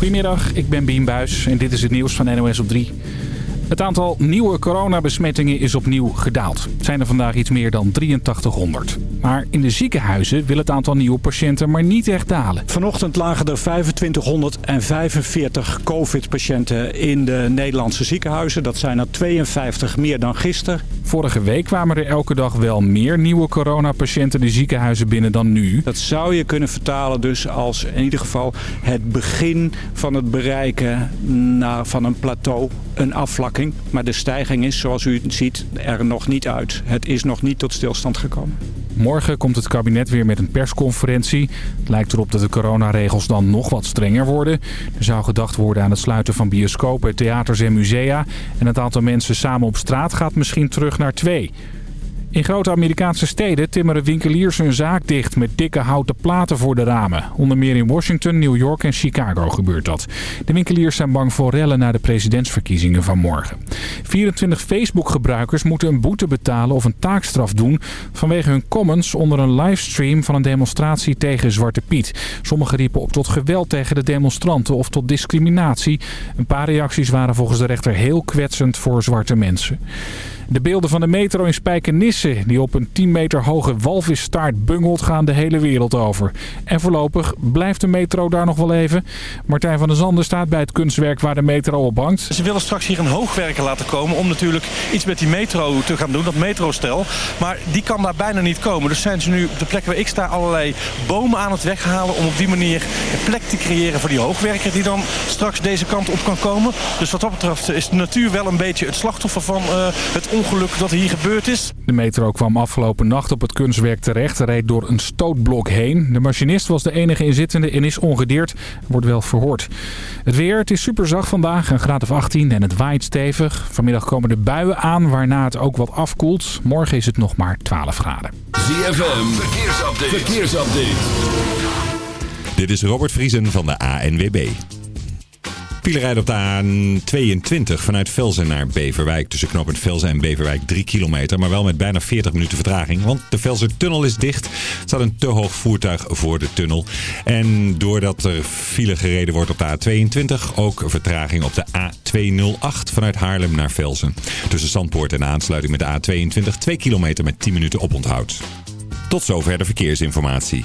Goedemiddag, ik ben Bien Buis en dit is het nieuws van NOS op 3. Het aantal nieuwe coronabesmettingen is opnieuw gedaald. Het zijn er vandaag iets meer dan 8300. Maar in de ziekenhuizen wil het aantal nieuwe patiënten maar niet echt dalen. Vanochtend lagen er 2545 covid-patiënten in de Nederlandse ziekenhuizen. Dat zijn er 52 meer dan gisteren. Vorige week kwamen er elke dag wel meer nieuwe coronapatiënten de ziekenhuizen binnen dan nu. Dat zou je kunnen vertalen dus als in ieder geval het begin van het bereiken van een plateau, een afvlakking. Maar de stijging is, zoals u ziet, er nog niet uit. Het is nog niet tot stilstand gekomen. Morgen komt het kabinet weer met een persconferentie. Het lijkt erop dat de coronaregels dan nog wat strenger worden. Er zou gedacht worden aan het sluiten van bioscopen, theaters en musea. En het aantal mensen samen op straat gaat misschien terug naar twee. In grote Amerikaanse steden timmeren winkeliers hun zaak dicht met dikke houten platen voor de ramen. Onder meer in Washington, New York en Chicago gebeurt dat. De winkeliers zijn bang voor rellen na de presidentsverkiezingen van morgen. 24 Facebook-gebruikers moeten een boete betalen of een taakstraf doen... vanwege hun comments onder een livestream van een demonstratie tegen Zwarte Piet. Sommigen riepen op tot geweld tegen de demonstranten of tot discriminatie. Een paar reacties waren volgens de rechter heel kwetsend voor zwarte mensen. De beelden van de metro in Spijkenisse, die op een 10 meter hoge walvisstaart bungelt, gaan de hele wereld over. En voorlopig blijft de metro daar nog wel even. Martijn van der Zanden staat bij het kunstwerk waar de metro op hangt. Ze willen straks hier een hoogwerker laten komen om natuurlijk iets met die metro te gaan doen, dat metrostel. Maar die kan daar bijna niet komen. Dus zijn ze nu op de plek waar ik sta allerlei bomen aan het weghalen om op die manier een plek te creëren voor die hoogwerker die dan straks deze kant op kan komen. Dus wat dat betreft is de natuur wel een beetje het slachtoffer van uh, het ongeluk dat hier gebeurd is. De metro kwam afgelopen nacht op het kunstwerk terecht. reed door een stootblok heen. De machinist was de enige inzittende en is ongedeerd. Wordt wel verhoord. Het weer, het is super zacht vandaag. Een graad of 18 en het waait stevig. Vanmiddag komen de buien aan, waarna het ook wat afkoelt. Morgen is het nog maar 12 graden. ZFM, verkeersupdate. verkeersupdate. Dit is Robert Vriesen van de ANWB. File rijden op de A22 vanuit Velzen naar Beverwijk. Tussen knooppunt Velzen en Beverwijk 3 kilometer. Maar wel met bijna 40 minuten vertraging. Want de Velzen-tunnel is dicht. Er staat een te hoog voertuig voor de tunnel. En doordat er file gereden wordt op de A22... ook vertraging op de A208 vanuit Haarlem naar Velzen. Tussen Zandpoort en aansluiting met de A22 2 kilometer met 10 minuten oponthoud. Tot zover de verkeersinformatie.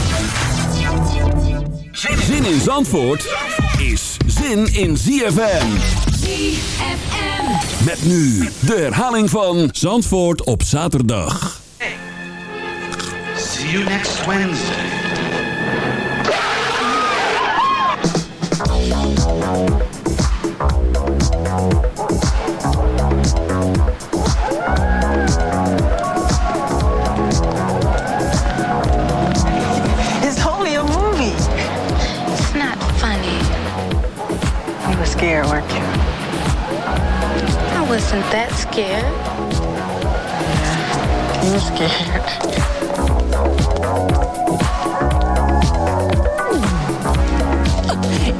Zin in Zandvoort is zin in ZFM. ZFM. Met nu de herhaling van Zandvoort op zaterdag. Hey. See you next Wednesday. Weren't you? I wasn't that scared. You scared.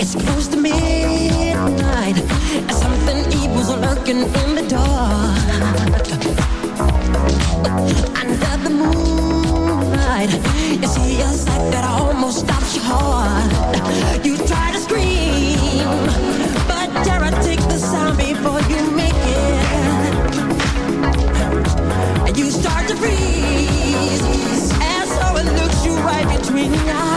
It's close to midnight. Something evil's lurking in the dark. Under the moonlight, you see a sight that almost stops your heart. みん。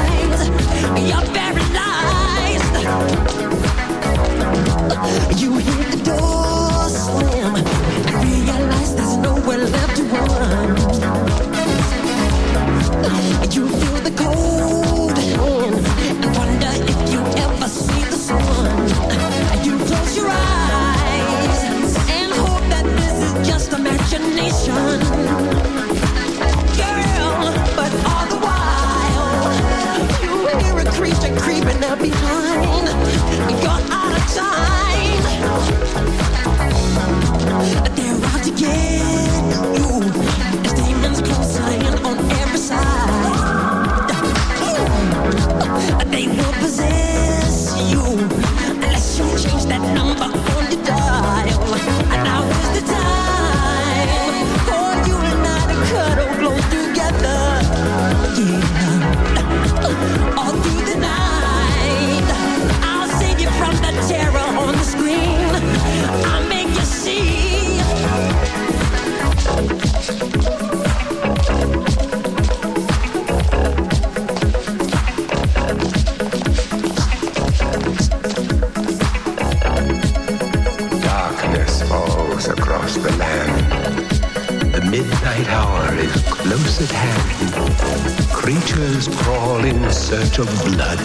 Search of blood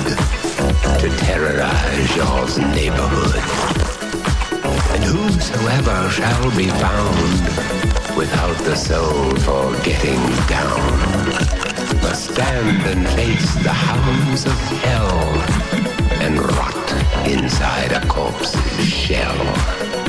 to terrorize y'all's neighborhood. And whosoever shall be found without the soul for getting down must stand and face the hounds of hell and rot inside a corpse's shell.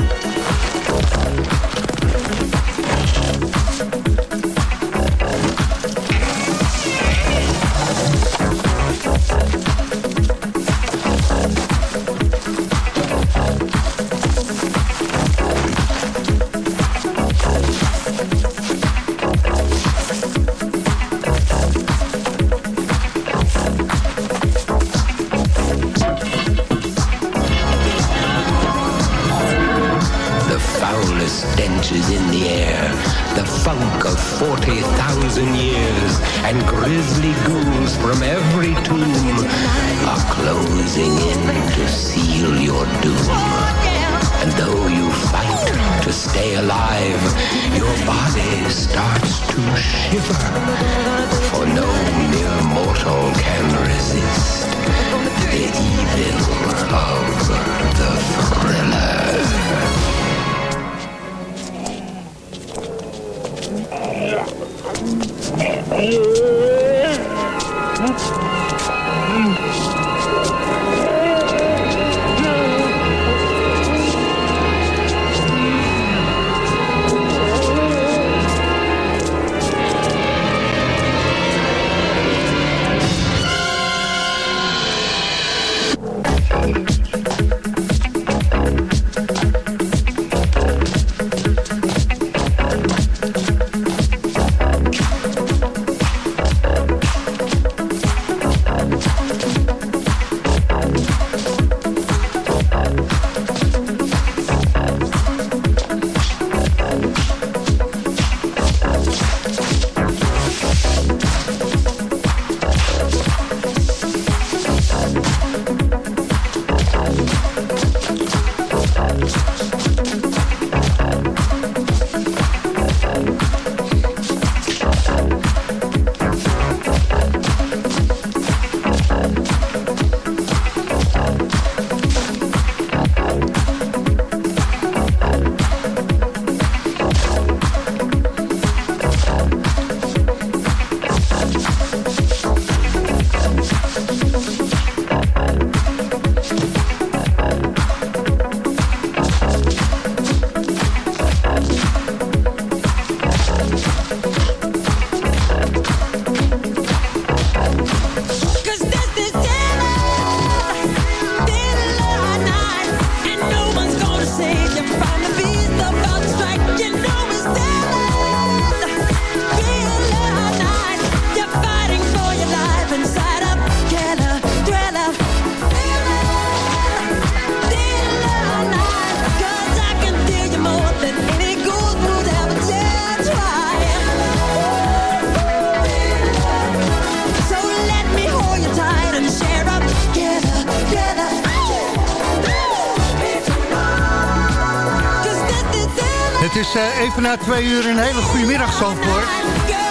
Eh, even na twee uur een hele goede middag, Zandvoort.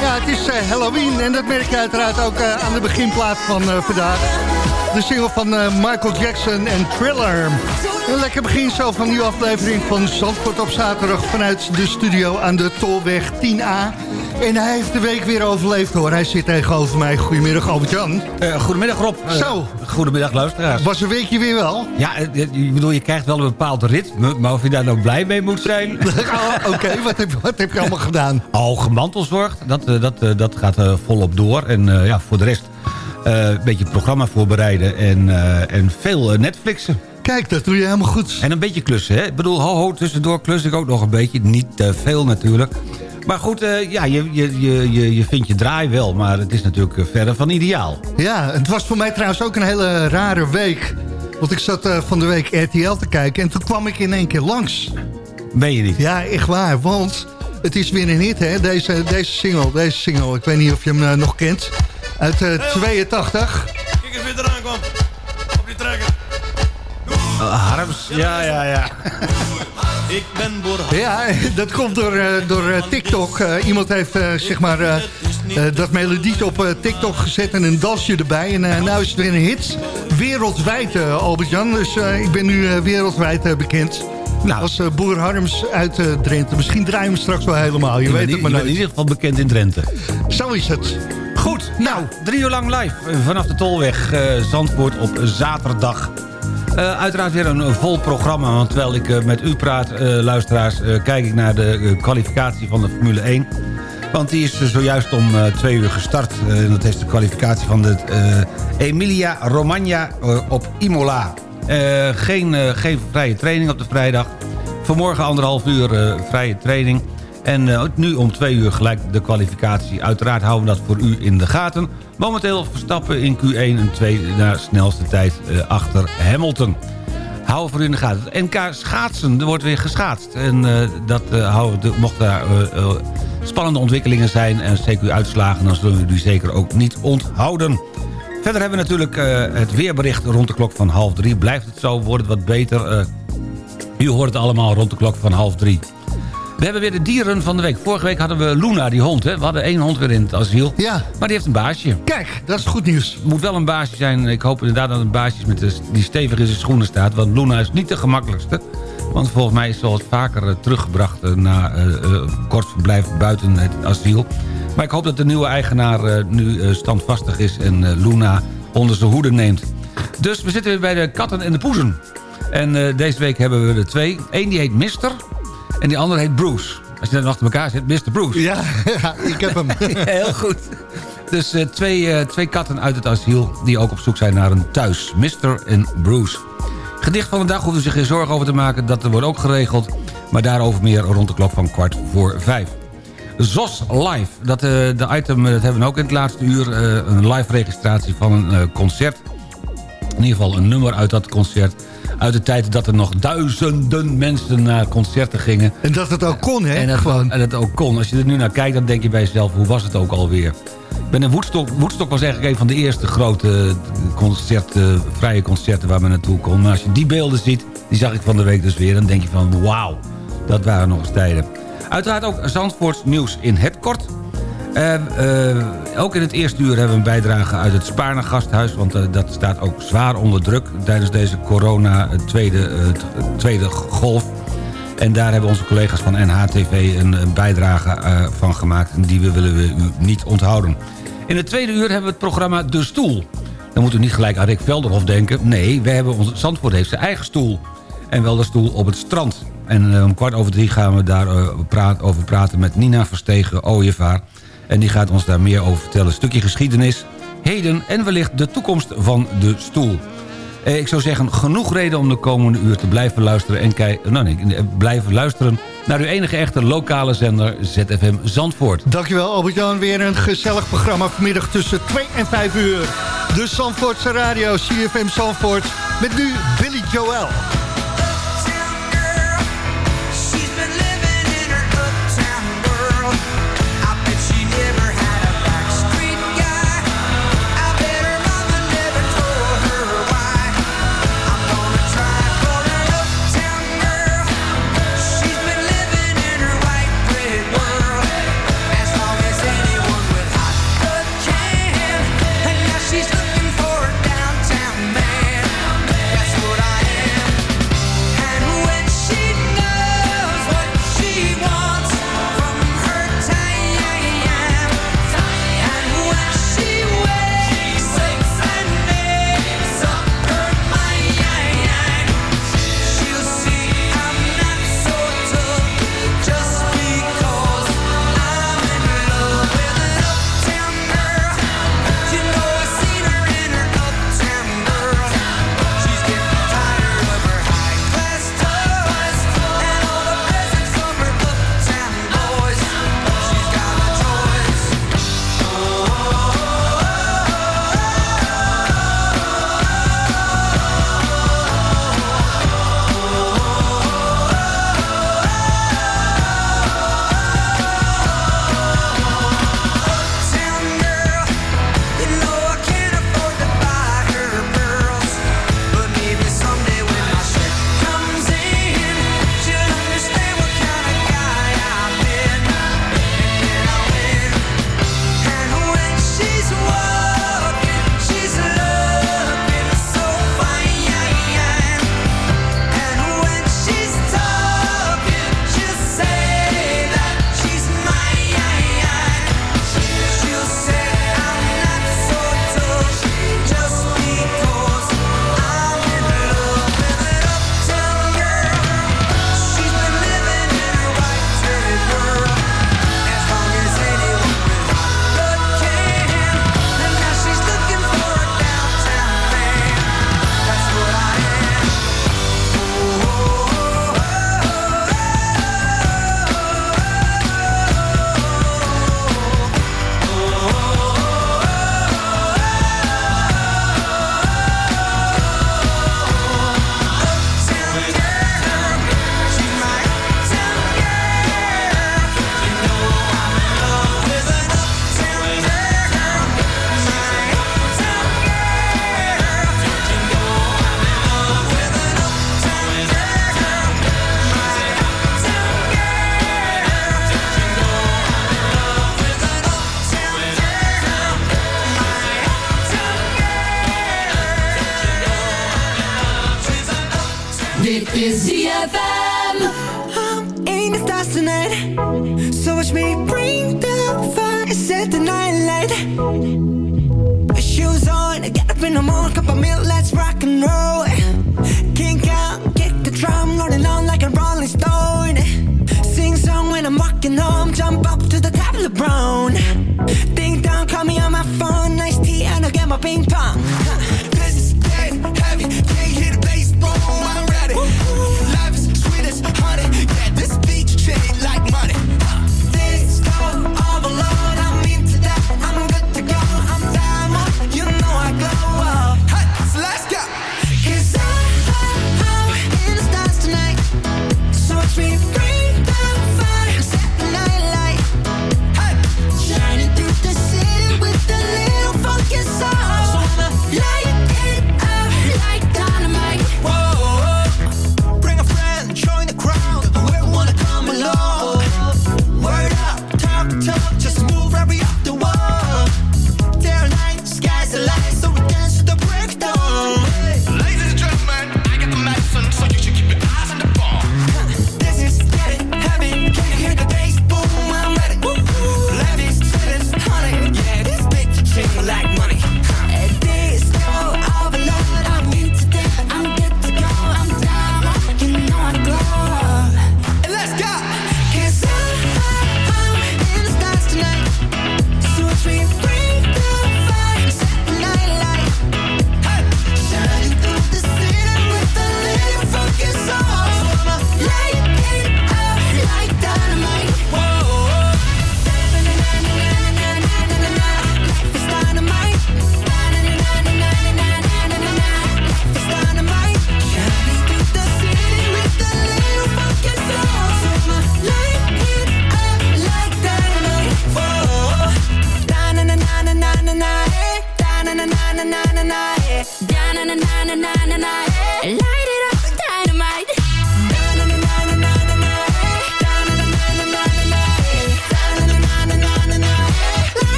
Ja, het is eh, Halloween en dat merk je uiteraard ook eh, aan de beginplaat van vandaag. De single van Michael Jackson en Thriller. Een lekker begin zo van nieuwe aflevering van Zandvoort op zaterdag... vanuit de studio aan de Tolweg 10A. En hij heeft de week weer overleefd hoor. Hij zit tegenover mij. Goedemiddag Albert-Jan. goedemiddag Rob. Zo. Goedemiddag luisteraars. Was een weekje weer wel? Ja, ik bedoel, je krijgt wel een bepaald ritme... maar of je daar nou blij mee moet zijn... oh, Oké, wat, heb, wat heb je allemaal gedaan? Al gemantelzorgd, dat, dat, dat gaat volop door. En ja, voor de rest een beetje het programma voorbereiden... en, en veel Netflixen. Kijk, dat doe je helemaal goed. En een beetje klussen, hè? Ik bedoel, ho, ho, tussendoor klus ik ook nog een beetje. Niet te veel natuurlijk. Maar goed, uh, ja, je, je, je, je vindt je draai wel, maar het is natuurlijk verder van ideaal. Ja, het was voor mij trouwens ook een hele rare week. Want ik zat uh, van de week RTL te kijken en toen kwam ik in één keer langs. Ben je niet? Ja, echt waar, want het is weer een hit, hè, deze, deze single. Deze single, ik weet niet of je hem uh, nog kent. Uit uh, 82. Kijk eens wie eraan kwam. Op die trekker. Uh, Harms, ja, ja, ja. Ik ben boer. Ja, dat komt door, uh, door uh, TikTok. Uh, iemand heeft zeg maar eh, dat melodietje op eh, TikTok gezet en een dansje erbij. En nou is het weer een hit. Wereldwijd, Albert-Jan. Dus ik ben nu wereldwijd bekend. Nou. Als Boer Harms uit Drenthe. Misschien draaien we straks wel helemaal. Je, weet het maar nooit. in ieder geval bekend in Drenthe. Zo is het. Goed, nou, drie uur lang live vanaf de Tolweg Zandvoort op zaterdag. Uiteraard weer een vol programma, want terwijl ik met u praat, luisteraars... kijk ik naar de kwalificatie van de Formule 1. Want die is zojuist om twee uur gestart. Uh, dat is de kwalificatie van de Emilia Romagna op Imola. geen, geen vrije training op de vrijdag. Vanmorgen anderhalf uur vrije training. En nu om twee uur gelijk de kwalificatie. Uiteraard houden we dat voor u in de gaten. Momenteel Verstappen in Q1 en 2 naar snelste tijd achter Hamilton. Houden voor u in de gaten. NK schaatsen, er wordt weer geschaatst. En dat houden we, mocht daar spannende ontwikkelingen zijn en CQ-uitslagen... dan zullen we die zeker ook niet onthouden. Verder hebben we natuurlijk uh, het weerbericht rond de klok van half drie. Blijft het zo, wordt het wat beter. Uh, u hoort het allemaal rond de klok van half drie. We hebben weer de dieren van de week. Vorige week hadden we Luna, die hond. Hè? We hadden één hond weer in het asiel. Ja. Maar die heeft een baasje. Kijk, dat is goed nieuws. Het moet wel een baasje zijn. Ik hoop inderdaad dat het een baasje is met de, die stevig in zijn schoenen staat. Want Luna is niet de gemakkelijkste. Want volgens mij is ze al wat vaker eh, teruggebracht... Eh, na uh, kort verblijf buiten het asiel. Maar ik hoop dat de nieuwe eigenaar nu standvastig is... en Luna onder zijn hoede neemt. Dus we zitten weer bij de katten en de poezen. En deze week hebben we er twee. Eén die heet Mister en die andere heet Bruce. Als je dan achter elkaar zit, Mr. Bruce. Ja, ja ik heb hem. Heel goed. Dus twee, twee katten uit het asiel die ook op zoek zijn naar een thuis. Mr. en Bruce. Gedicht van de dag hoeven zich geen zorgen over te maken. Dat wordt ook geregeld. Maar daarover meer rond de klok van kwart voor vijf. ZOS Live. Dat, uh, de item dat hebben we ook in het laatste uur. Een live registratie van een concert. In ieder geval een nummer uit dat concert. Uit de tijd dat er nog duizenden mensen naar concerten gingen. En dat het ook kon, hè? En het, Gewoon. En het ook kon. Als je er nu naar kijkt, dan denk je bij jezelf... hoe was het ook alweer? ben in Woodstock. Woodstock was eigenlijk een van de eerste grote concerten, vrije concerten waar men naartoe kon. Maar als je die beelden ziet, die zag ik van de week dus weer... dan denk je van wauw, dat waren nog eens tijden. Uiteraard ook Zandvoorts nieuws in het kort. Uh, uh, ook in het eerste uur hebben we een bijdrage uit het Spaarne gasthuis... want uh, dat staat ook zwaar onder druk tijdens deze corona tweede, tweede golf. En daar hebben onze collega's van NHTV een, een bijdrage van gemaakt... die willen we u niet onthouden. In het tweede uur hebben we het programma De Stoel. Dan moet u niet gelijk aan Rick Velderhof denken. Nee, we hebben ons, Zandvoort heeft zijn eigen stoel. En wel de stoel op het strand. En om kwart over drie gaan we uh, over praten met Nina Verstegen Ooievaar. En die gaat ons daar meer over vertellen. Stukje geschiedenis, heden en wellicht de toekomst van de stoel. Eh, ik zou zeggen, genoeg reden om de komende uur te blijven luisteren... en kijken, nou nee, eh, blijven luisteren naar uw enige echte lokale zender ZFM Zandvoort. Dankjewel Albert-Jan, weer een gezellig programma vanmiddag tussen 2 en 5 uur. De Zandvoortse radio, CFM Zandvoort, met nu Billy Joel.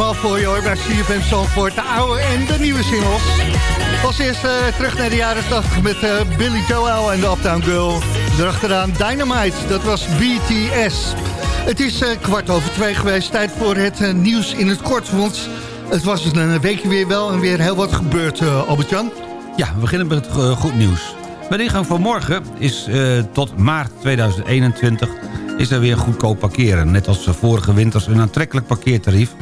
Allemaal voor je hoor, bij CFM. De oude en de nieuwe singles. Als eerste eh, terug naar de jaren 80 met eh, Billy Joel en de Uptown Girl. Erachteraan Dynamite, dat was BTS. Het is eh, kwart over twee geweest, tijd voor het nieuws in het kort. Want het was een weekje weer wel en weer heel wat gebeurd, Albert-Jan. Ja, we beginnen met goed nieuws. Bij de ingang van morgen is tot maart 2021 is er weer goedkoop parkeren. Net als vorige winters een aantrekkelijk parkeertarief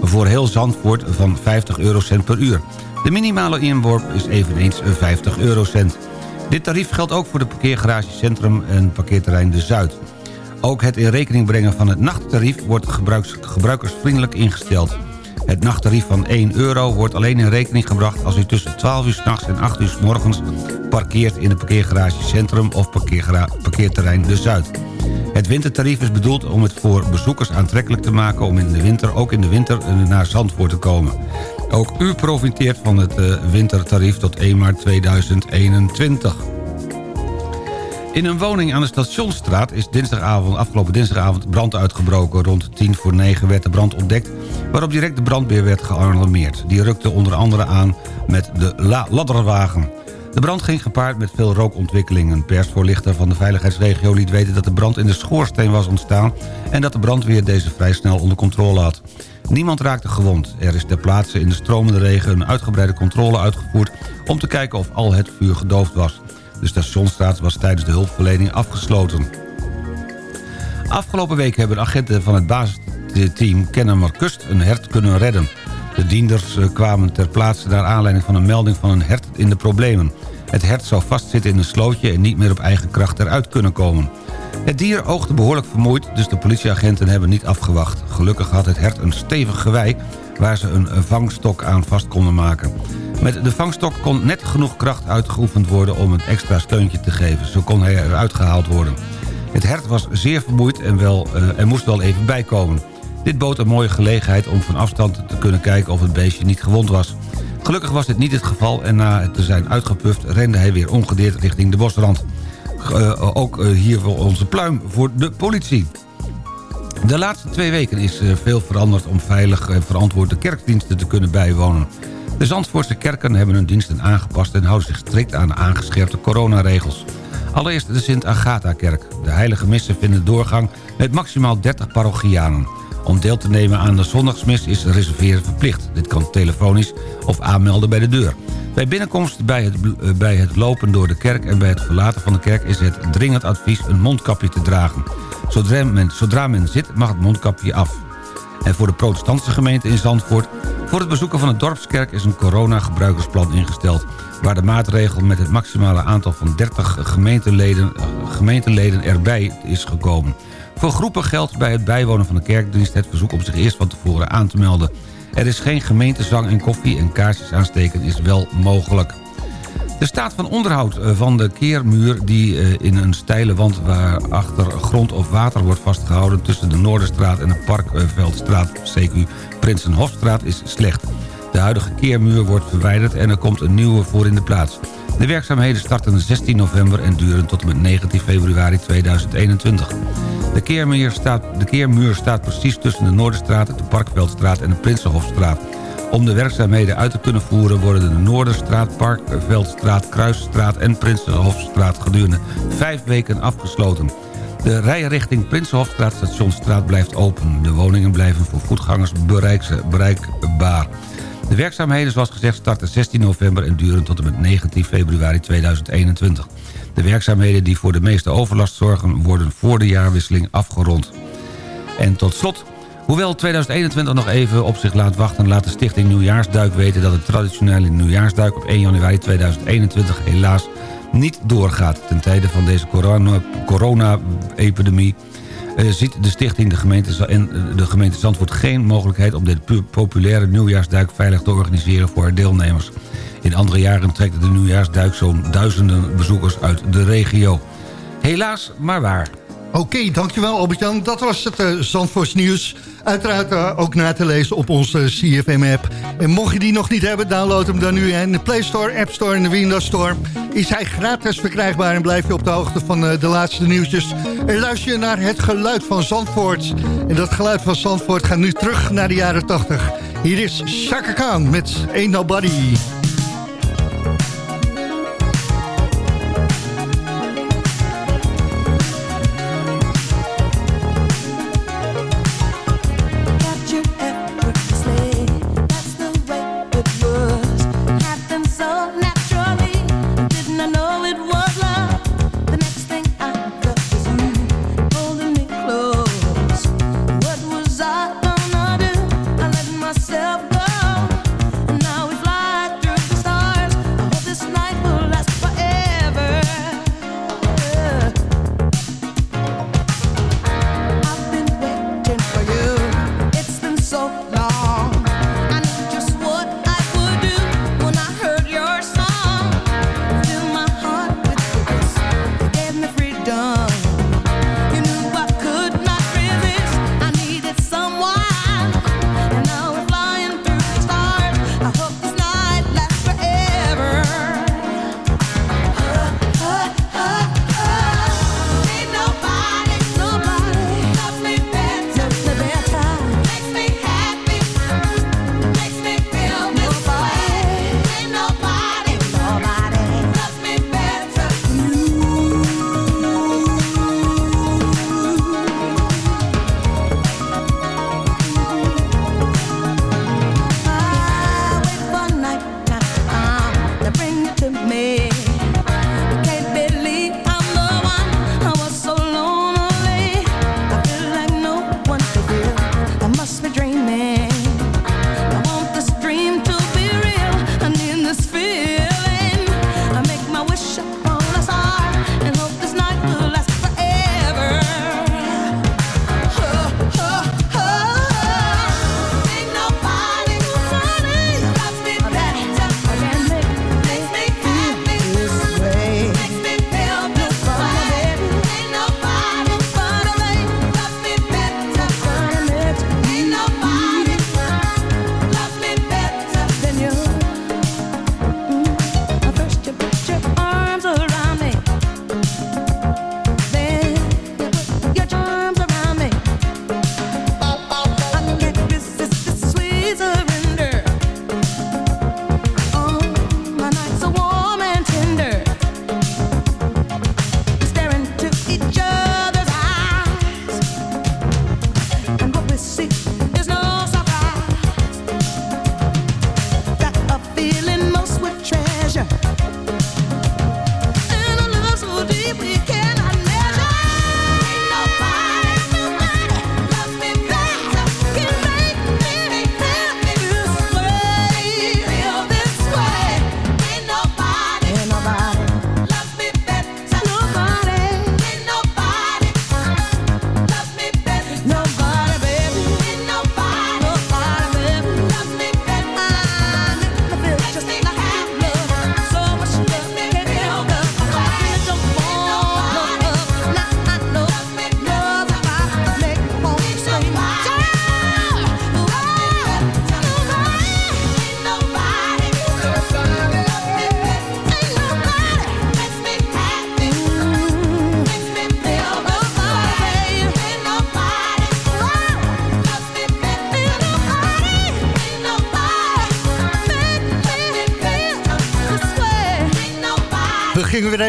voor heel Zandvoort van 50 eurocent per uur. De minimale inworp is eveneens 50 eurocent. Dit tarief geldt ook voor de parkeergarage Centrum en parkeerterrein De Zuid. Ook het in rekening brengen van het nachttarief wordt gebruikersvriendelijk ingesteld. Het nachttarief van 1 euro wordt alleen in rekening gebracht... als u tussen 12 uur s'nachts en 8 uur s morgens parkeert... in de parkeergarage Centrum of parkeerterrein De Zuid. Het wintertarief is bedoeld om het voor bezoekers aantrekkelijk te maken... om in de winter, ook in de winter naar Zandvoort te komen. Ook u profiteert van het eh, wintertarief tot 1 maart 2021. In een woning aan de Stationsstraat is dinsdagavond, afgelopen dinsdagavond brand uitgebroken. Rond 10 voor 9 werd de brand ontdekt, waarop direct de brandweer werd gealarmeerd. Die rukte onder andere aan met de la ladderwagen. De brand ging gepaard met veel rookontwikkelingen. Een persvoorlichter van de veiligheidsregio liet weten dat de brand in de schoorsteen was ontstaan... en dat de brandweer deze vrij snel onder controle had. Niemand raakte gewond. Er is ter plaatse in de stromende regen een uitgebreide controle uitgevoerd... om te kijken of al het vuur gedoofd was. De stationsstraat was tijdens de hulpverlening afgesloten. Afgelopen week hebben agenten van het basisteam Kennemer Kust een hert kunnen redden. De dienders eh, kwamen ter plaatse naar aanleiding van een melding van een hert in de problemen. Het hert zou vastzitten in een slootje en niet meer op eigen kracht eruit kunnen komen. Het dier oogde behoorlijk vermoeid, dus de politieagenten hebben niet afgewacht. Gelukkig had het hert een stevig gewei waar ze een vangstok aan vast konden maken. Met de vangstok kon net genoeg kracht uitgeoefend worden om een extra steuntje te geven. Zo kon hij eruit gehaald worden. Het hert was zeer vermoeid en, wel, en moest wel even bijkomen. Dit bood een mooie gelegenheid om van afstand te kunnen kijken of het beestje niet gewond was. Gelukkig was dit niet het geval en na het te zijn uitgepuft rende hij weer ongedeerd richting de bosrand. Uh, ook uh, hier voor onze pluim voor de politie. De laatste twee weken is uh, veel veranderd om veilig en verantwoord de kerkdiensten te kunnen bijwonen. De Zandvoortse kerken hebben hun diensten aangepast en houden zich strikt aan de aangescherpte coronaregels. Allereerst de Sint-Agatha-kerk. De heilige missen vinden doorgang met maximaal 30 parochianen. Om deel te nemen aan de zondagsmis is reserveren verplicht. Dit kan telefonisch of aanmelden bij de deur. Bij binnenkomst, bij het, eh, bij het lopen door de kerk en bij het verlaten van de kerk... is het dringend advies een mondkapje te dragen. Zodra men, zodra men zit mag het mondkapje af. En voor de protestantse gemeente in Zandvoort... voor het bezoeken van de dorpskerk is een corona-gebruikersplan ingesteld... waar de maatregel met het maximale aantal van 30 gemeenteleden, eh, gemeenteleden erbij is gekomen. Voor groepen geldt bij het bijwonen van de kerkdienst het verzoek om zich eerst van tevoren aan te melden. Er is geen gemeentezang en koffie en kaarsjes aansteken is wel mogelijk. De staat van onderhoud eh, van de keermuur die eh, in een steile wand waarachter grond of water wordt vastgehouden tussen de Noorderstraat en de Parkveldstraat CQ Prinsenhofstraat is slecht. De huidige keermuur wordt verwijderd en er komt een nieuwe voor in de plaats. De werkzaamheden starten 16 november en duren tot en met 19 februari 2021. De keermuur staat, de staat precies tussen de Noorderstraat, de Parkveldstraat en de Prinsenhofstraat. Om de werkzaamheden uit te kunnen voeren worden de Noorderstraat, Parkveldstraat, Kruisstraat en Prinsenhofstraat gedurende vijf weken afgesloten. De rijrichting Prinsenhofstraat Stationsstraat blijft open. De woningen blijven voor voetgangers bereikbaar. De werkzaamheden zoals gezegd starten 16 november en duren tot en met 19 februari 2021. De werkzaamheden die voor de meeste overlast zorgen worden voor de jaarwisseling afgerond. En tot slot, hoewel 2021 nog even op zich laat wachten... laat de stichting Nieuwjaarsduik weten dat de traditionele Nieuwjaarsduik op 1 januari 2021 helaas niet doorgaat. Ten tijde van deze corona-epidemie uh, ziet de stichting de gemeente, en de gemeente Zandvoort geen mogelijkheid... om dit populaire nieuwjaarsduik veilig te organiseren voor haar deelnemers. In andere jaren trekt de nieuwjaarsduik zo'n duizenden bezoekers uit de regio. Helaas, maar waar. Oké, dankjewel Albert-Jan. Dat was het uh, nieuws. Uiteraard uh, ook na te lezen op onze CFM-app. En mocht je die nog niet hebben, download hem dan nu in de Play Store, App Store en de Windows Store. Is hij gratis verkrijgbaar en blijf je op de hoogte van uh, de laatste nieuwtjes. En luister je naar het geluid van Zandvoort. En dat geluid van Zandvoort gaat nu terug naar de jaren 80. Hier is Chaka Khan met Ain't Nobody.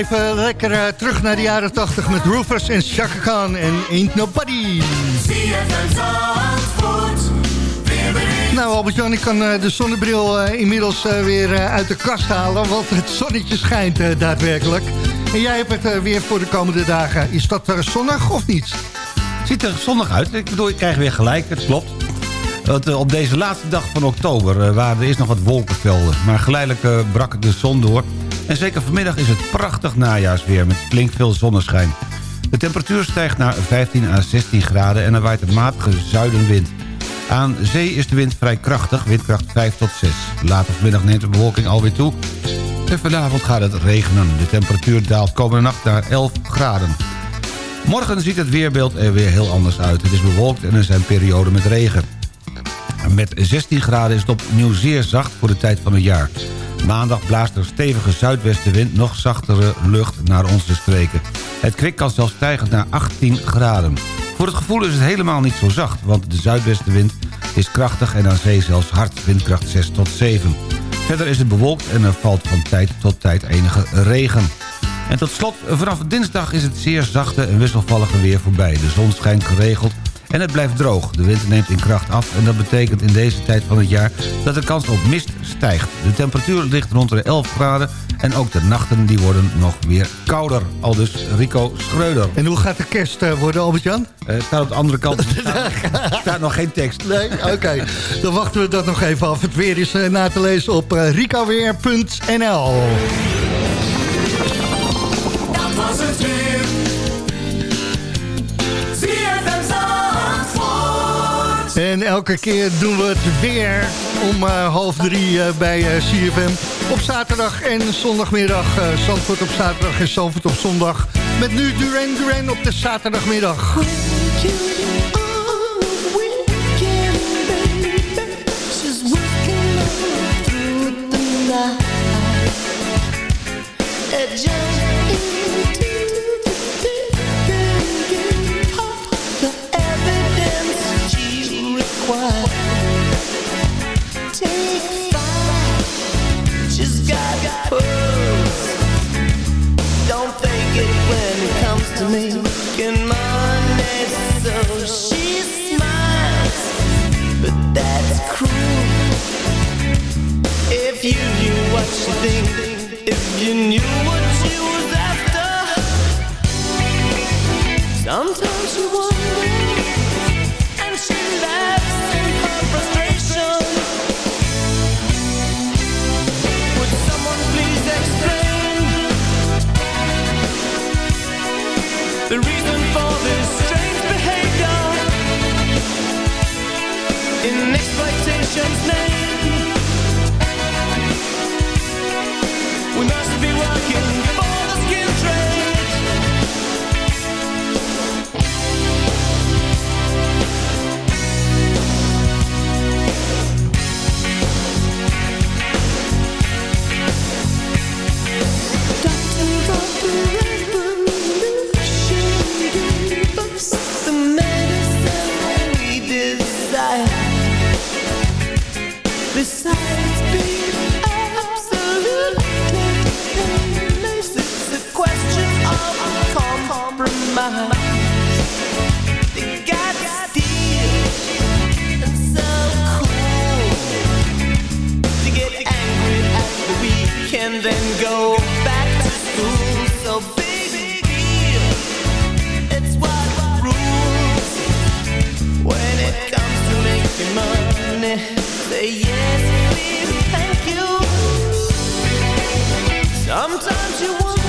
Even lekker uh, terug naar de jaren 80 met Rufus en Chaka Khan en Ain't Nobody. Nou Albert-Jan, ik kan uh, de zonnebril uh, inmiddels weer uit de kast halen, want het zonnetje schijnt daadwerkelijk. En jij hebt het weer voor de komende dagen. Is dat zonnig of niet? Ziet er zonnig uit. Ik bedoel, ik krijg weer gelijk, het klopt. Want, op deze laatste dag van oktober waren er eerst nog wat wolkenvelden. Maar geleidelijk brak de zon door en zeker vanmiddag is het prachtig najaarsweer met flink veel zonneschijn. De temperatuur stijgt naar 15 à 16 graden en er waait een matige zuidenwind. Aan zee is de wind vrij krachtig, windkracht 5 tot 6. Later vanmiddag neemt de bewolking alweer toe. En vanavond gaat het regenen. De temperatuur daalt komende nacht naar 11 graden. Morgen ziet het weerbeeld er weer heel anders uit. Het is bewolkt en er zijn perioden met regen. Met 16 graden is het opnieuw zeer zacht voor de tijd van het jaar. Maandag blaast er stevige zuidwestenwind, nog zachtere lucht naar onze streken. Het kwik kan zelfs stijgen naar 18 graden. Voor het gevoel is het helemaal niet zo zacht, want de zuidwestenwind is krachtig en aan zee zelfs hard, windkracht 6 tot 7. Verder is het bewolkt en er valt van tijd tot tijd enige regen. En tot slot, vanaf dinsdag is het zeer zachte en wisselvallige weer voorbij. De zon schijnt geregeld en het blijft droog. De wind neemt in kracht af en dat betekent in deze tijd van het jaar... dat de kans op mist stijgt. De temperatuur ligt rond de 11 graden... en ook de nachten die worden nog weer kouder. Al dus Rico Schreuder. En hoe gaat de kerst uh, worden, Albert-Jan? Uh, staat op de andere kant. Er staat, nog geen tekst. Nee? Oké. Dan wachten we dat nog even af. Het weer is uh, na te lezen op uh, ricoweer.nl En elke keer doen we het weer om uh, half drie uh, bij uh, CFM. Op zaterdag en zondagmiddag. Zandvoort op zaterdag en Zandvoort op zondag. Met nu Duran Duran op de zaterdagmiddag. To making money so she smiles. But that's cruel. If you knew what she think if you knew what she was after. Sometimes you wonder weekend Then go back to school. So deal It's what rules. When it comes to making money Say yes, please, thank you. Sometimes you wonder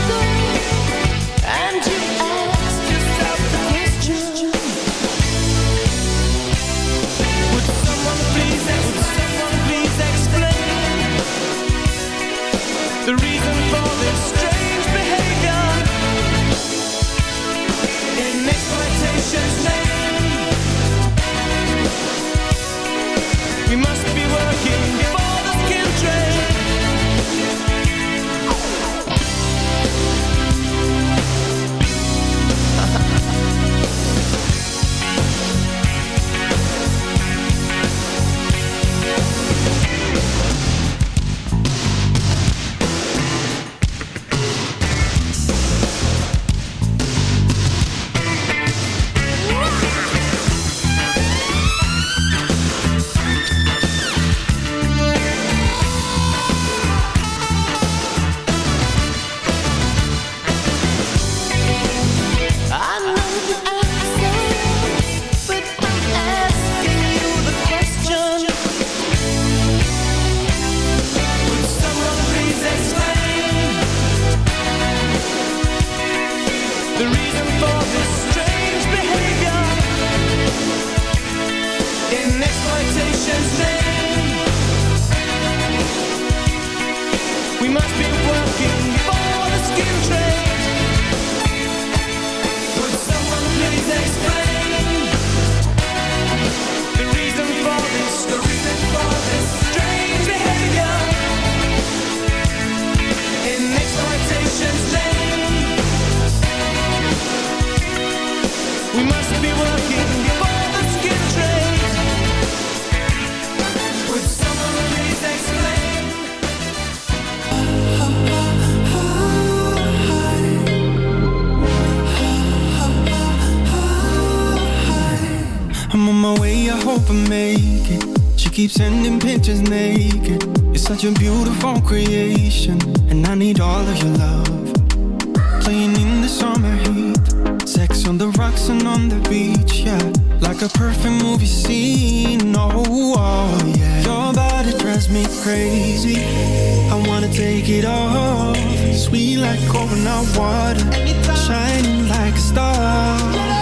sending pictures naked. You're such a beautiful creation, and I need all of your love. Playing in the summer heat, sex on the rocks and on the beach, yeah. Like a perfect movie scene, oh, oh yeah. Your body drives me crazy. I wanna take it off. Sweet like coconut water, shining like a star.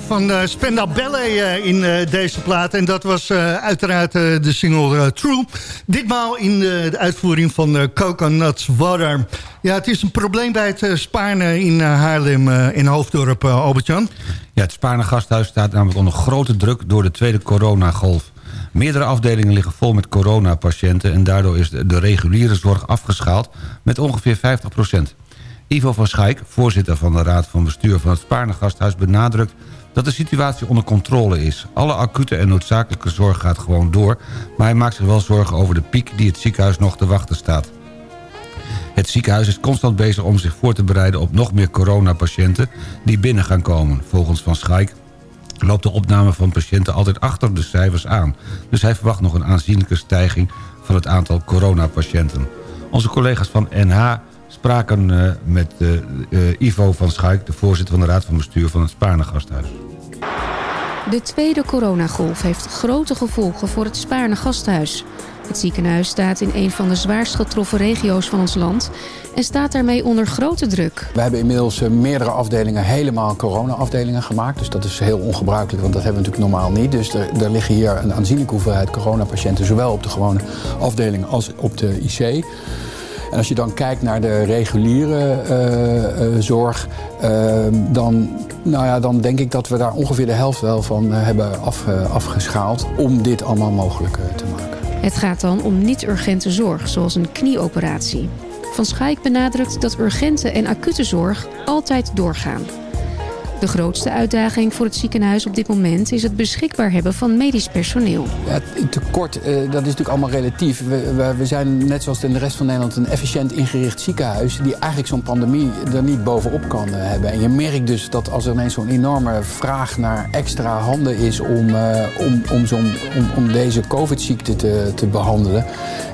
Van eh Spenda Ballet eh, in eh, deze plaat. En dat was uiteraard de single True. Ditmaal in de, uitvoering van Coconut Water. Ja, het is een probleem bij het Spaarne in Haarlem in Hoofddorp, Albert-Jan. Ja, het Spaarne gasthuis staat namelijk onder grote druk door de tweede coronagolf. Meerdere afdelingen liggen vol met coronapatiënten... en daardoor is de, de reguliere zorg afgeschaald met ongeveer 50 Ivo van Schaik, voorzitter van de Raad van Bestuur van het Spaarne Gasthuis... benadrukt dat de situatie onder controle is. Alle acute en noodzakelijke zorg gaat gewoon door... maar hij maakt zich wel zorgen over de piek die het ziekenhuis nog te wachten staat. Het ziekenhuis is constant bezig om zich voor te bereiden op nog meer coronapatiënten die binnen gaan komen. Volgens Van Schaik loopt de opname van patiënten altijd achter de cijfers aan. Dus hij verwacht nog een aanzienlijke stijging van het aantal coronapatiënten. Onze collega's van NH spraken eh, met eh, eh, Ivo van Schaik... de voorzitter van de Raad van Bestuur van het Spaarne Gasthuis. De tweede coronagolf heeft grote gevolgen voor het Spaarne gasthuis. Het ziekenhuis staat in een van de zwaarst getroffen regio's van ons land en staat daarmee onder grote druk. We hebben inmiddels meerdere afdelingen helemaal corona-afdelingen gemaakt. Dus dat is heel ongebruikelijk, want dat hebben we natuurlijk normaal niet. Dus er, er liggen hier een aanzienlijke hoeveelheid coronapatiënten, zowel op de gewone afdeling als op de IC. Als je dan kijkt naar de reguliere eh, eh, zorg, eh, dan, nou ja, dan denk ik dat we daar ongeveer de helft wel van eh, hebben af, afgeschaald om dit allemaal mogelijk te maken. Het gaat dan om niet-urgente zorg, zoals een knieoperatie. Van Schaik benadrukt dat urgente en acute zorg altijd doorgaan. De grootste uitdaging voor het ziekenhuis op dit moment is het beschikbaar hebben van medisch personeel. Ja, het tekort, eh, dat is natuurlijk allemaal relatief. We, we, we zijn net zoals in de rest van Nederland een efficiënt ingericht ziekenhuis... die eigenlijk zo'n pandemie er niet bovenop kan eh, hebben. En je merkt dus dat als er ineens zo'n enorme vraag naar extra handen is... om, eh, om, om, zo'n, om, om deze covid-ziekte te, te behandelen...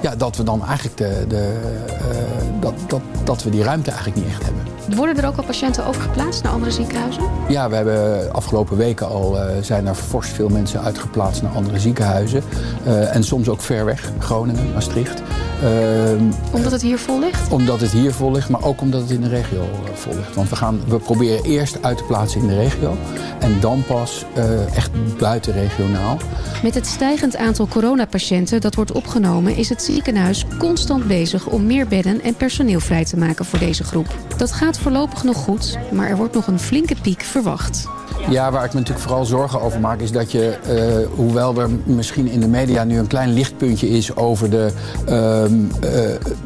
Ja, dat we dan eigenlijk de, de, eh, dat, dat, dat we die ruimte eigenlijk niet echt hebben. Worden er ook al patiënten overgeplaatst naar andere ziekenhuizen? Ja, we hebben afgelopen weken al eh, zijn er fors veel mensen uitgeplaatst naar andere ziekenhuizen. Eh, en soms ook ver weg, Groningen, Maastricht. Ehm, Omdat het hier vol ligt? omdat het hier vol ligt, maar ook omdat het in de regio eh, vol ligt. Want we, gaan, we proberen eerst uit te plaatsen in de regio. En dan pas eh, echt buitenregionaal. Met het stijgend aantal coronapatiënten dat wordt opgenomen... is het ziekenhuis constant bezig om meer bedden en personeel vrij te maken voor deze groep. Dat gaat voorlopig nog goed, maar er wordt nog een flinke piek verwacht. Ja, waar ik me natuurlijk vooral zorgen over maak, is dat je, eh, hoewel er misschien in de media nu een klein lichtpuntje is over de, ehm, eh,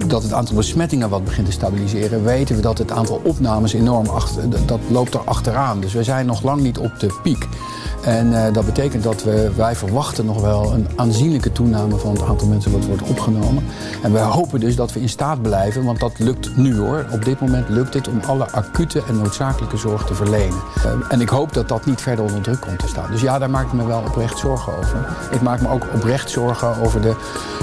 dat het aantal besmettingen wat begint te stabiliseren, weten we dat het aantal opnames enorm achter, dat- dat loopt er achteraan. Dus we zijn nog lang niet op de piek. En eh, dat betekent dat we, wij verwachten nog wel een aanzienlijke toename van het aantal mensen wat wordt opgenomen. En we hopen dus dat we in staat blijven, want dat lukt nu hoor. Op dit moment lukt het om alle acute en noodzakelijke zorg te verlenen. Eh, en ik hoop dat dat niet verder onder druk komt te staan. Dus ja, daar maak ik me wel oprecht zorgen over. Ik maak me ook oprecht zorgen over de,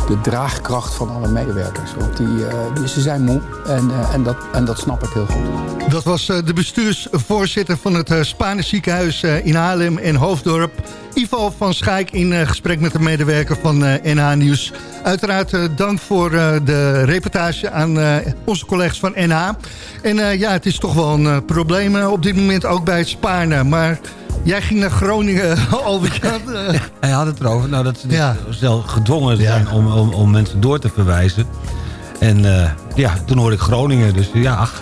de draagkracht van alle medewerkers. Want die, eh, ze zijn moe en, eh, en, dat, en dat snap ik heel goed. Dat was eh, de bestuursvoorzitter van het Spaanse ziekenhuis in Haarlem en Hoofddorp. Ivo van Schaik in eh, gesprek met de medewerker van eh, NH Nieuws. Uiteraard eh, dank voor eh, de reportage aan eh, onze collega's van NH. En eh, ja, het is toch wel een eh, probleem eh, op dit moment ook bij het Spaarne. Maar jij ging naar Groningen, eh, Hij had het erover nou, dat ze dus Ja. zelf gedwongen zijn om, om, om mensen door te verwijzen. En eh, ja, toen hoorde ik Groningen. Dus ja, ach,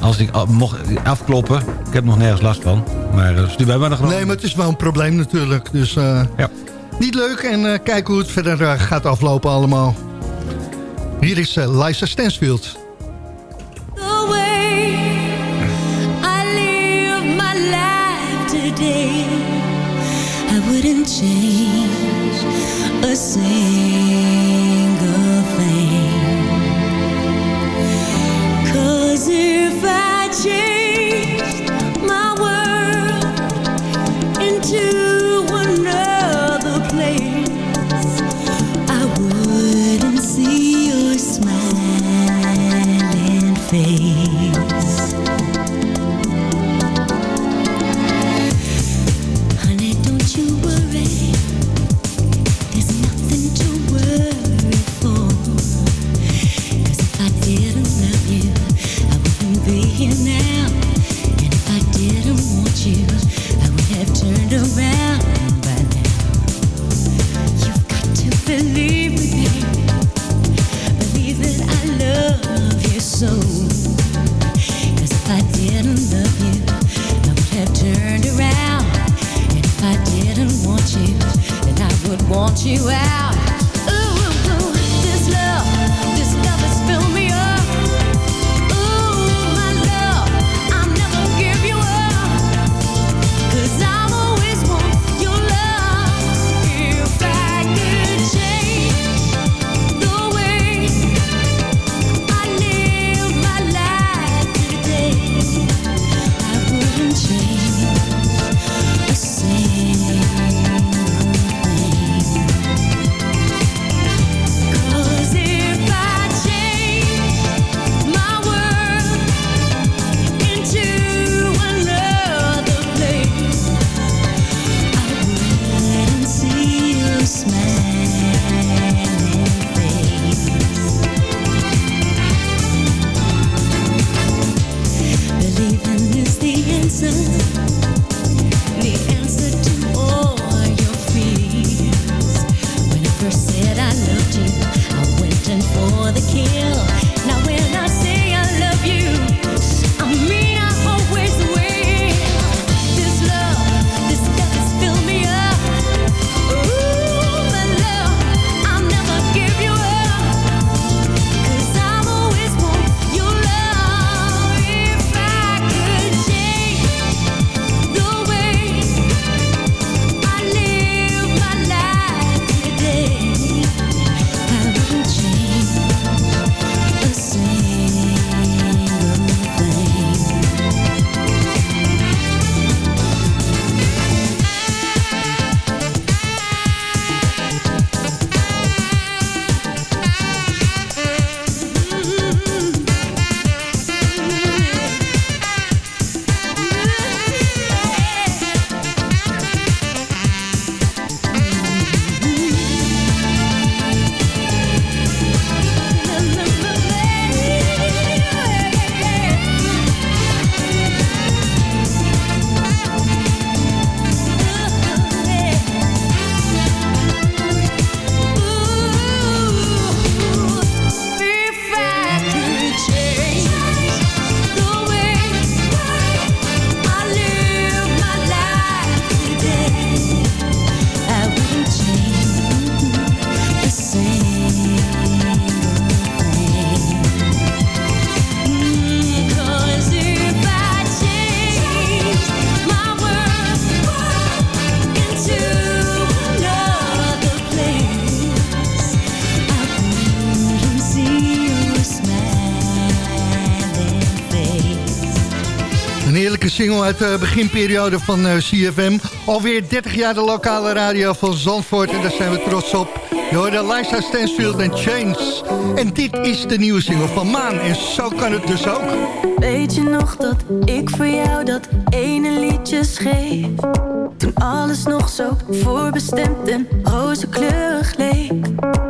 als ik al- mocht afkloppen, ik heb nog nergens last van. Maar eh, stuur mij maar naar Groningen. Nee, maar het is wel een probleem natuurlijk. Dus eh, niet leuk en eh, kijken hoe het verder eh, gaat aflopen allemaal. Hier is eh, Liza Stansfield. The way I live my life today, I wouldn't change a single face. Single uit de beginperiode van eh, CFM. Alweer 30 jaar de lokale radio van Zandvoort en daar zijn we trots op. Je hoorde Liza Stansfield en Chains. En dit is de nieuwe single van Maan en zo kan het dus ook. Weet je nog dat ik voor jou dat ene liedje schreef? Toen alles nog zo voorbestemd en rozenkleurig leek.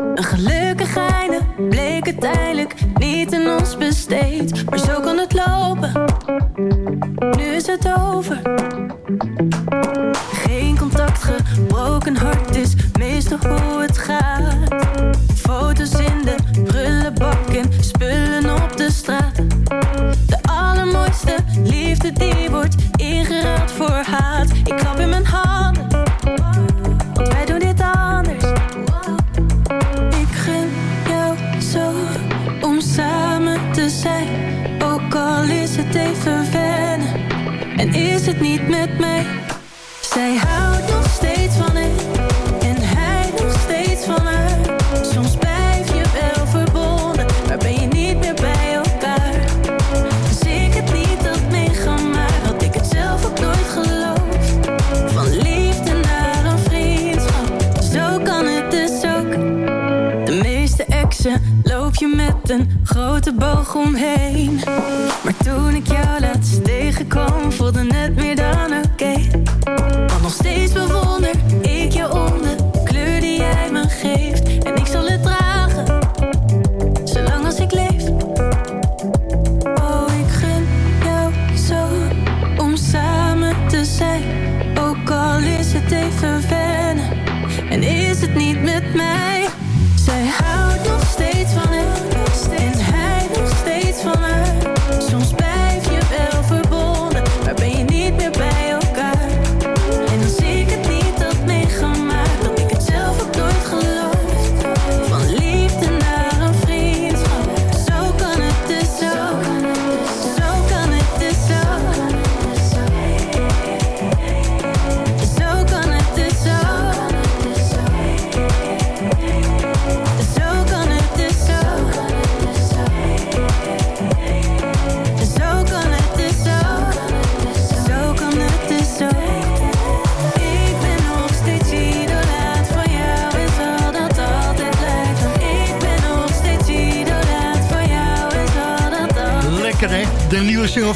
Bleek uiteindelijk niet in ons besteed. Maar zo kan het lopen, nu is het over. Geen contact, gebroken hart is meestal hoe het gaat. Foto's in de prullenbak en spullen op de straat. De allermooiste liefde die wordt ingeruild voor haat. Ik boog omheen. Maar toen ik jou laatst tegenkwam,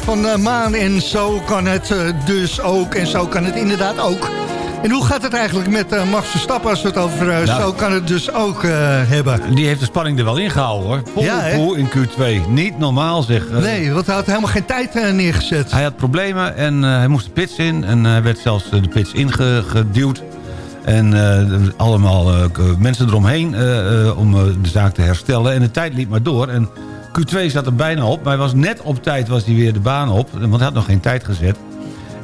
van eh, Maan en zo kan het eh, dus ook. En zo kan het inderdaad ook. En hoe gaat het eigenlijk met uh, Max Verstappen als we het over Nou. zo kan het dus ook hebben? Die heeft de spanning er wel ingehouden hoor. Pol, Ja, in Q2. Niet normaal zeg. Nee, want hij had helemaal geen tijd neergezet. Hij had problemen en hij moest de pits in. En hij werd zelfs de pits ingeduwd. En allemaal mensen eromheen om de zaak te herstellen. En de tijd liep maar door. En Q2 zat er bijna op. Maar hij was net op tijd was hij weer de baan op. Want hij had nog geen tijd gezet.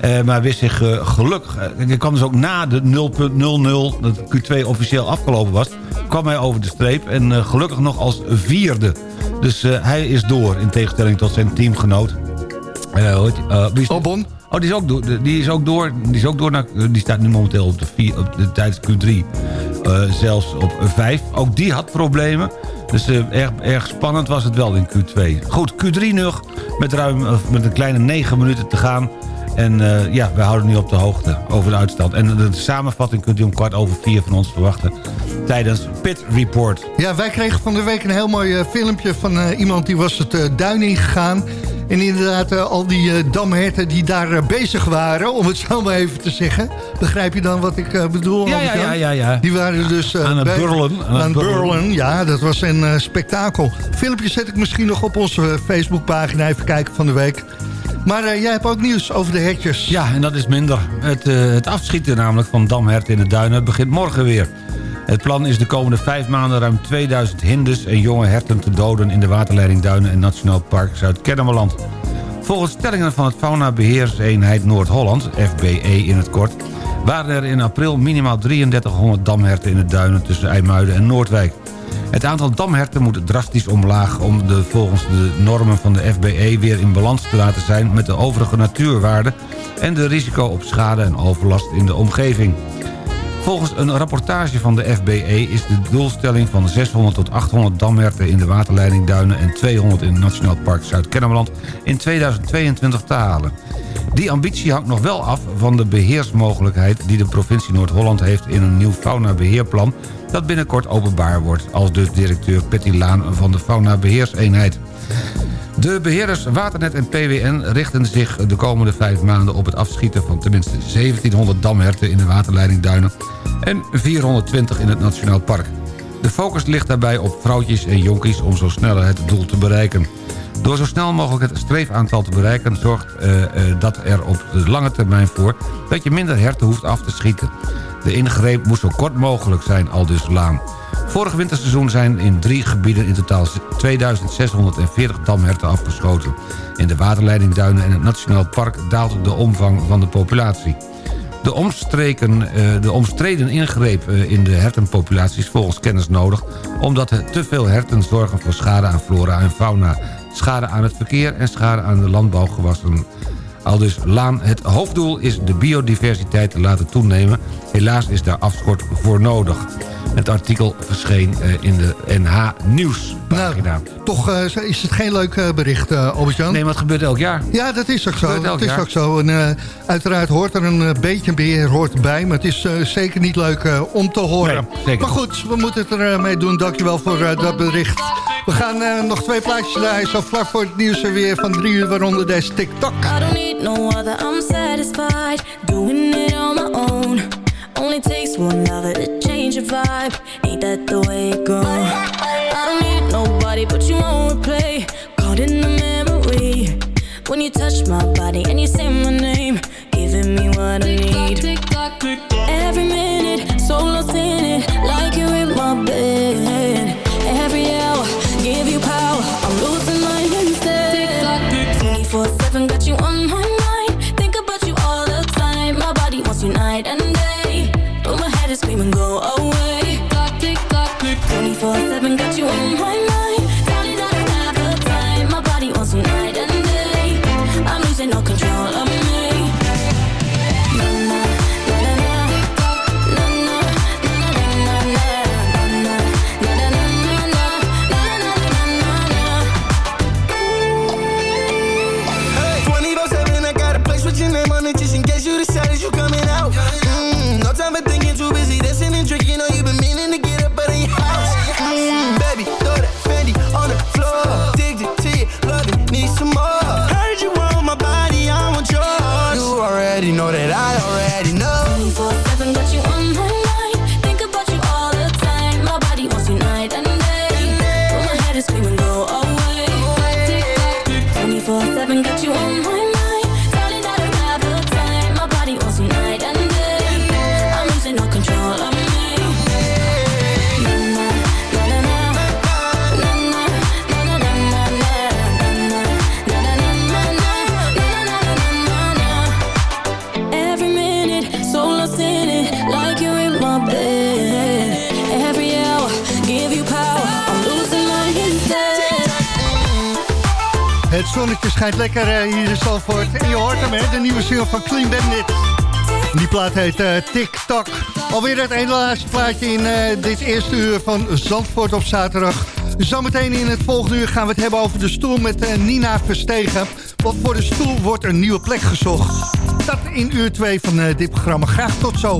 Eh, maar wist zich eh, gelukkig... eh, hij kwam dus ook na de 0.00... dat Q2 officieel afgelopen was... kwam hij over de streep. En gelukkig nog als vierde. Dus hij is door. In tegenstelling tot zijn teamgenoot. Wie is Albon. Oh, die is ook door. Die is ook door. Die, is ook door naar, die staat nu momenteel op de, vier, op de tijdens Q3. Eh, zelfs op 5. Ook die had problemen. Dus eh, erg, erg spannend was het wel in Q2. Goed, Q3 nog. Met, ruim, met een kleine 9 minuten te gaan. En eh, ja, we houden nu op de hoogte over de uitstand. En de samenvatting kunt u om kwart over vier van ons verwachten. Tijdens Pit Report. Ja, wij kregen van de week een heel mooi filmpje van iemand die was het duin ingegaan. En inderdaad, eh, al die eh, damherten die daar eh, bezig waren, om het zo maar even te zeggen. Begrijp je dan wat ik bedoel? Ja, ja, ja, ja, ja. Die waren dus... Aan het burlen, aan het burlen. ja. Dat was een spektakel. Filmpje zet ik misschien nog op onze Facebookpagina. Even kijken van de week. Maar jij hebt ook nieuws over de hertjes. Ja, en dat is minder. Het, het afschieten namelijk van damherten in de duinen begint morgen weer. Het plan is de komende vijf maanden ruim 2000 hinders en jonge herten te doden... in de waterleiding Duinen en Nationaal Park Zuid-Kennemerland. Volgens stellingen van het Faunabeheerseenheid Noord-Holland, FBE in het kort... waren er in april minimaal 3300 damherten in de duinen tussen IJmuiden en Noordwijk. Het aantal damherten moet drastisch omlaag om de, volgens de normen van de FBE weer in balans te laten zijn met de overige natuurwaarden en de risico op schade en overlast in de omgeving. Volgens een rapportage van de FBE is de doelstelling van 600 tot 800 damherten in de waterleiding Duinen en 200 in het Nationaal Park Zuid-Kennemerland in 2022 te halen. Die ambitie hangt nog wel af van de beheersmogelijkheid... die de provincie Noord-Holland heeft in een nieuw faunabeheerplan... dat binnenkort openbaar wordt, als dus directeur Petty Laan van de Fauna-beheerseenheid. De beheerders Waternet en PWN richten zich de komende vijf maanden... op het afschieten van tenminste 1700 damherten in de waterleidingduinen... en 420 in het Nationaal Park. De focus ligt daarbij op vrouwtjes en jonkies om zo sneller het doel te bereiken. Door zo snel mogelijk het streefaantal te bereiken... zorgt uh, uh, dat er op de lange termijn voor dat je minder herten hoeft af te schieten. De ingreep moet zo kort mogelijk zijn, al dus Laan. Vorig winterseizoen zijn in drie gebieden in totaal 2640 damherten afgeschoten. In de waterleidingduinen en het Nationaal Park daalt de omvang van de populatie. De, omstreken, uh, de omstreden ingreep uh, in de hertenpopulatie is volgens kennis nodig... omdat te veel herten zorgen voor schade aan flora en fauna... schade aan het verkeer en schade aan de landbouwgewassen. Aldus Laan, het hoofddoel is de biodiversiteit te laten toenemen. Helaas is daar afschort voor nodig. Het artikel verscheen uh, in de NH Nieuws pagina. Nou, toch uh, is het geen leuk uh, bericht, uh, Albert-Jan? Nee, maar het gebeurt elk jaar. Ja, dat is ook zo. Het dat is jaar. ook zo. En, uiteraard hoort er een beetje beheer hoort bij, maar het is zeker niet leuk om te horen. Nee, maar goed, we moeten het ermee doen. Dankjewel voor dat bericht. We gaan nog twee plaatjes draaien, zo vlak voor het nieuws er weer van drie uur, waaronder deze TikTok. I don't need no other, I'm satisfied Doing it on my own Only takes one change your vibe Ain't that the way it goes? I don't need nobody but you won't replay. Caught in the memory. When you touch my body and you say my name Giving me what I need. Every minute, so lost in it Like you're in my bed 24-7 got you on my mind schijnt lekker uh, hier in Zalvoort. En je hoort hem, hè, de nieuwe single van Clean Bandit. Die plaat heet uh, TikTok. Alweer het ene laatste plaatje in uh, dit eerste uur van Zandvoort op zaterdag. Zometeen in het volgende uur gaan we het hebben over de stoel met Nina Verstegen. Want voor de stoel wordt een nieuwe plek gezocht. Dat in uur 2 van dit programma. Graag tot zo.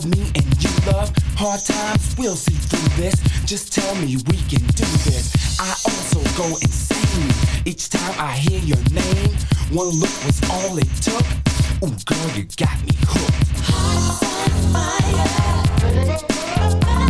Love, me and you love. Hard times, we'll see through this. Just tell me we can do this. I also go insane each time I hear your name. One look was all it took. Ooh, girl, you got me hooked. Nobody